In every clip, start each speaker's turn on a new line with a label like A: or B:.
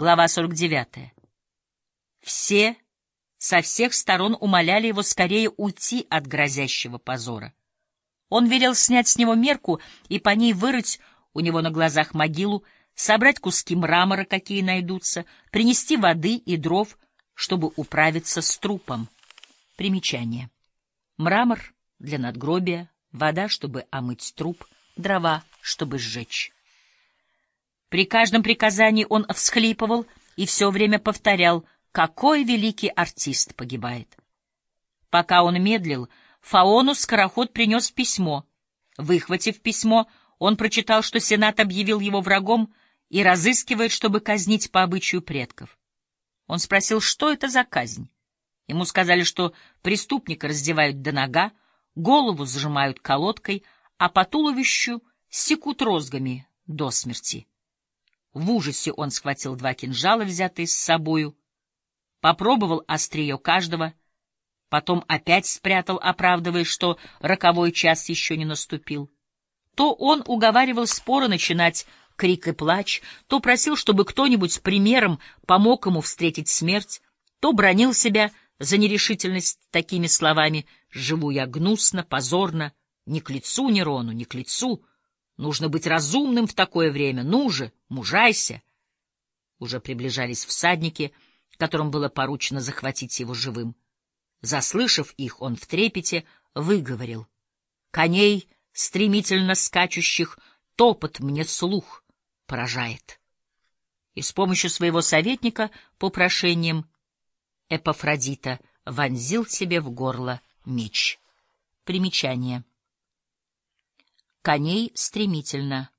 A: Глава 49. Все со всех сторон умоляли его скорее уйти от грозящего позора. Он велел снять с него мерку и по ней вырыть у него на глазах могилу, собрать куски мрамора, какие найдутся, принести воды и дров, чтобы управиться с трупом. Примечание. Мрамор для надгробия, вода, чтобы омыть труп, дрова, чтобы сжечь. При каждом приказании он всхлипывал и все время повторял, какой великий артист погибает. Пока он медлил, Фаону скороход принес письмо. Выхватив письмо, он прочитал, что Сенат объявил его врагом и разыскивает, чтобы казнить по обычаю предков. Он спросил, что это за казнь. Ему сказали, что преступника раздевают до нога, голову зажимают колодкой, а по туловищу секут розгами до смерти. В ужасе он схватил два кинжала, взятые с собою, попробовал острие каждого, потом опять спрятал, оправдывая, что роковой час еще не наступил. То он уговаривал споры начинать крик и плач, то просил, чтобы кто-нибудь примером помог ему встретить смерть, то бронил себя за нерешительность такими словами «Живу я гнусно, позорно, не к лицу Нерону, не к лицу». Нужно быть разумным в такое время. Ну же, мужайся. Уже приближались всадники, которым было поручено захватить его живым. Заслышав их, он в трепете выговорил. Коней, стремительно скачущих, топот мне слух поражает. И с помощью своего советника по прошениям Эпофродита вонзил себе в горло меч. Примечание коней стремительно.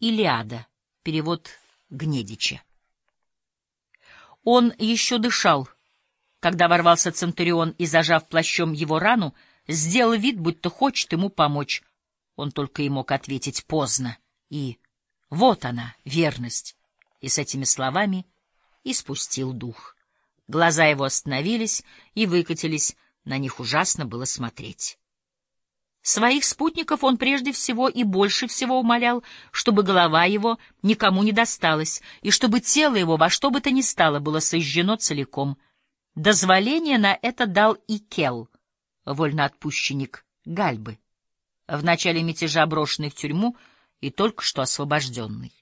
A: Илиада. Перевод Гнедича. Он еще дышал, когда ворвался Центурион и, зажав плащом его рану, сделал вид, будто хочет ему помочь. Он только и мог ответить поздно. И вот она, верность. И с этими словами испустил дух. Глаза его остановились и выкатились, на них ужасно было смотреть. Своих спутников он прежде всего и больше всего умолял, чтобы голова его никому не досталась, и чтобы тело его во что бы то ни стало было сожжено целиком. Дозволение на это дал и Кел, вольноотпущенник Гальбы, в начале мятежа брошенный в тюрьму и только что освобожденный.